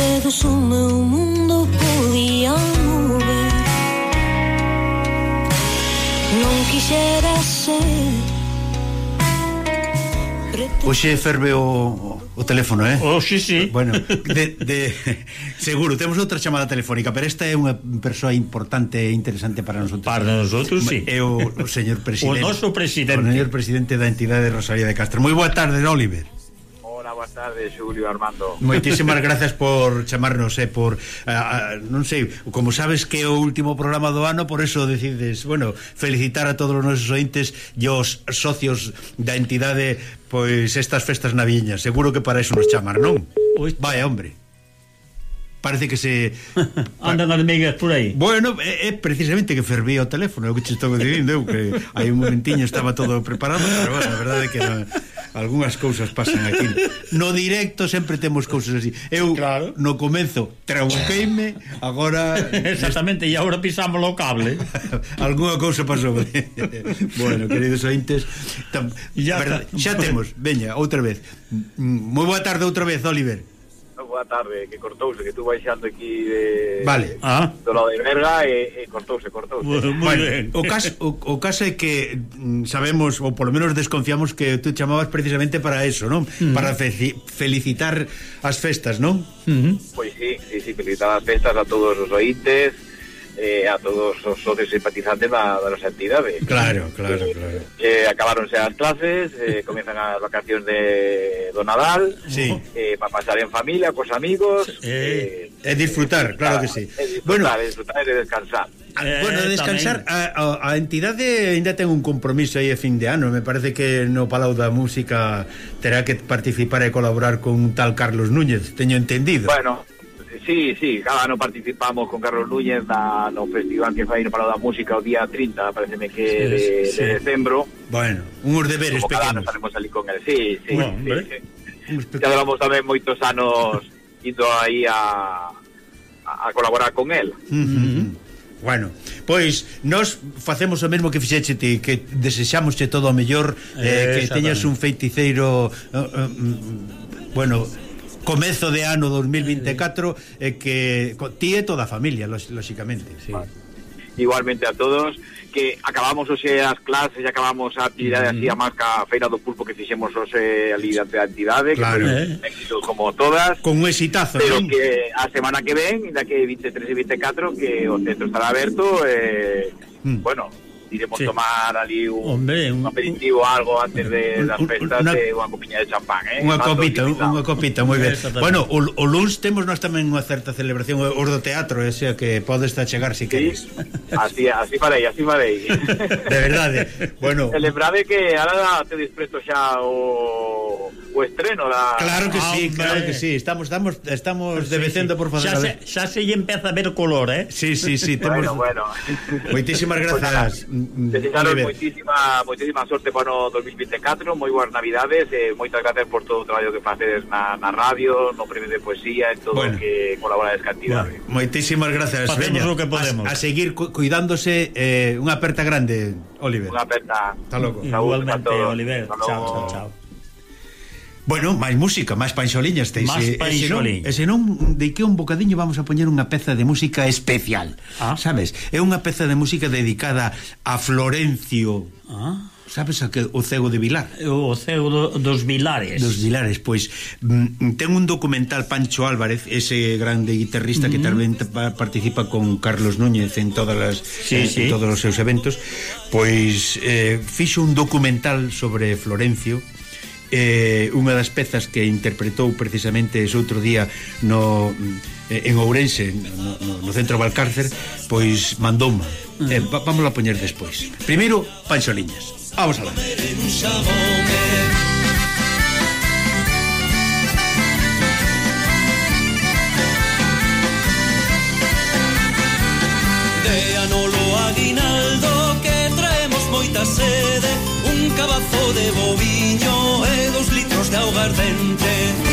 dedos o meu mundo podía mover Non quixera ser Oxe ferve o, o teléfono, eh? Oh, Oxe, sí. Bueno, de, de, seguro, temos outra chamada telefónica, pero esta é unha persoa importante e interesante para nosotros. Para nosotros, sí. É o, o señor presidente. O noso presidente. O señor presidente da entidade Rosalía de Castro. Moi boa tarde, Oliver boas tardes, Xulio Armando. Moitísimas gracias por chamarnos, eh, por ah, non sei, como sabes que é o último programa do ano, por eso decides, bueno, felicitar a todos os nosos ointes e os socios da entidade pois estas festas naviñas. Seguro que para eso nos chamar, non? Vai, hombre parece que se andan as migas por aí. Bueno, é, é precisamente que fervía o teléfono, o que te estou dicindo, eu que hai un momentiño estaba todo preparado, pero bueno, a verdade é que non algunhas cousas pasan aquí. No directo sempre temos cousas así. Eu claro. no comenzo trauqueime, agora exactamente e agora pisamos o cable. Alguna cousa pasou. bueno, queridos ointes, tam... ya, verdad, xa temos, veña, outra vez. Mm, moi boa tarde outra vez, Oliver boa tarde, que cortouse, que tú baixando aquí de, vale. ah. do lado de Berga e, e cortouse, cortouse. Bueno, bueno, o, caso, o, o caso é que mm, sabemos, ou polo menos desconfiamos que tú chamabas precisamente para eso, non? Mm. Para fe felicitar as festas, non? Mm. Mm-hmm. Pois sí, sí, sí, felicitar as festas a todos os ointes, eh, a todos os socios simpatizantes da, da nosa entidade. Claro, claro, claro. Eh, acabaronse as clases, eh, comenzan as vacacións de do Nadal, sí. eh, para pasar en familia, cos amigos... Eh, eh, e disfrutar, claro que sí. E disfrutar, bueno, e disfrutar e descansar. Eh, bueno, descansar tamén. a, a, a entidade ainda ten un compromiso aí a fin de ano Me parece que no Palau da Música Terá que participar e colaborar con tal Carlos Núñez Teño entendido Bueno, Sí, sí, cada ano participamos con Carlos Núñez na, no festival que fai para da música o día 30, pareceme que sí, de, sí. de decembro. Bueno, uns deberes Como pequenos. Estaremos ali con el, sí, sí. Bueno, sí, sí. Ya levamos tamén moitos anos indo aí a, a colaborar con el. Uh -huh. Bueno, pois nós facemos o mesmo que fixeche ti, que desexámosche todo o mellor, eh, que teñas un feiticeiro eh, eh, mm, bueno, comezo de ano 2024 e eh, que ti e toda a familia, lóxicamente. Sí. Vale. Igualmente a todos que acabamos hoxe as clases, acabamos a actividade así a mm-hmm. marca feira do pulpo que fixemos hoxe ali da entidade, claro, que eh. éxito como todas. Con un exitazo, Pero ¿no? que a semana que ven, da que 23 e 24 que o centro estará aberto eh, mm. bueno, iremos sí. tomar ali un, Hombre, un, un aperitivo algo antes de das festas una, de unha copiña de champán, eh? Unha copita, unha copita, moi ben. Bueno, o, o luns temos nós tamén unha certa celebración os do teatro, eh, sea que podes se si sí. queres. Así, así farei, así farei. de verdade. Bueno, celebrade que ahora te despresto xa o o estreno da Claro que si, sí, hombre. claro que sí, estamos estamos estamos sí, debecendo sí. por facer. Xa se, xa se lle empeza a ver color, eh? Sí, sí, sí, temos Bueno, bueno. Moitísimas grazas. Pues, mm, mm, Desearos moitísima moitísima sorte para o 2024, moi boas Navidades, eh, moitas grazas por todo o traballo que facedes na, na radio, no premio de poesía, en todo bueno. que colaborades cantidade. Bueno, moitísimas grazas. Facemos o que podemos. A, a seguir cu cuidándose eh, unha aperta grande, Oliver. Unha aperta. Hasta logo. Igualmente, Oliver. Chao, chao, chao. Bueno, máis música, máis panxoliñas teis. Máis panxoliñas. E senón, de que un bocadiño vamos a poñer unha peza de música especial. Ah. Sabes? É unha peza de música dedicada a Florencio. Ah. Sabes a que o cego de Vilar? O cego do, dos Vilares. Dos Vilares, pois mm, ten un documental Pancho Álvarez, ese grande guitarrista mm que mm-hmm. tamén participa con Carlos Núñez en todas as sí, eh, sí. en todos os seus eventos, pois eh, fixo un documental sobre Florencio eh, unha das pezas que interpretou precisamente ese outro día no, eh, en Ourense no, no, no centro Valcárcer pois mandou eh, va, vamos a poñer despois. Primeiro Panxoliñas vamos vamos alá. De anolo aguinaldo que traemos moita sede un cabazo de boviño está o gardente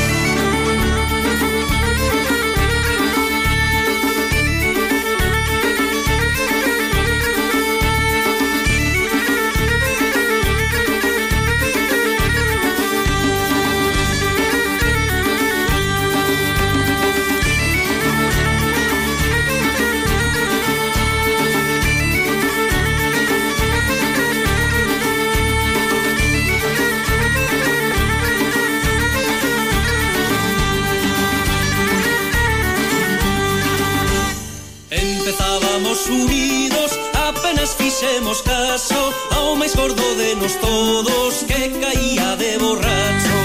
empezábamos unidos Apenas fixemos caso Ao máis gordo de nos todos Que caía de borracho.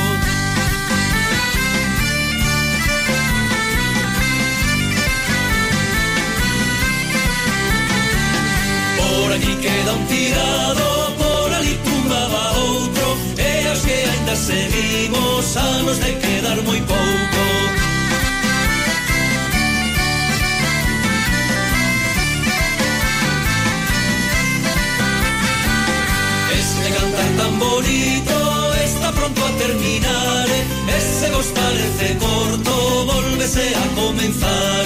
Por aquí queda un tirado Por ali tumbaba outro E os que ainda seguimos Anos de quedar moi pouco. cortito, está pronto a terminar. Ese vos parece corto, volvese a comenzar.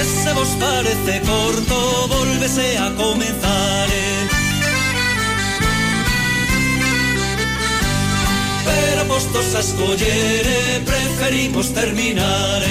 Ese vos parece corto, volvese a comenzar. Pero postos a escoller, preferimos terminar.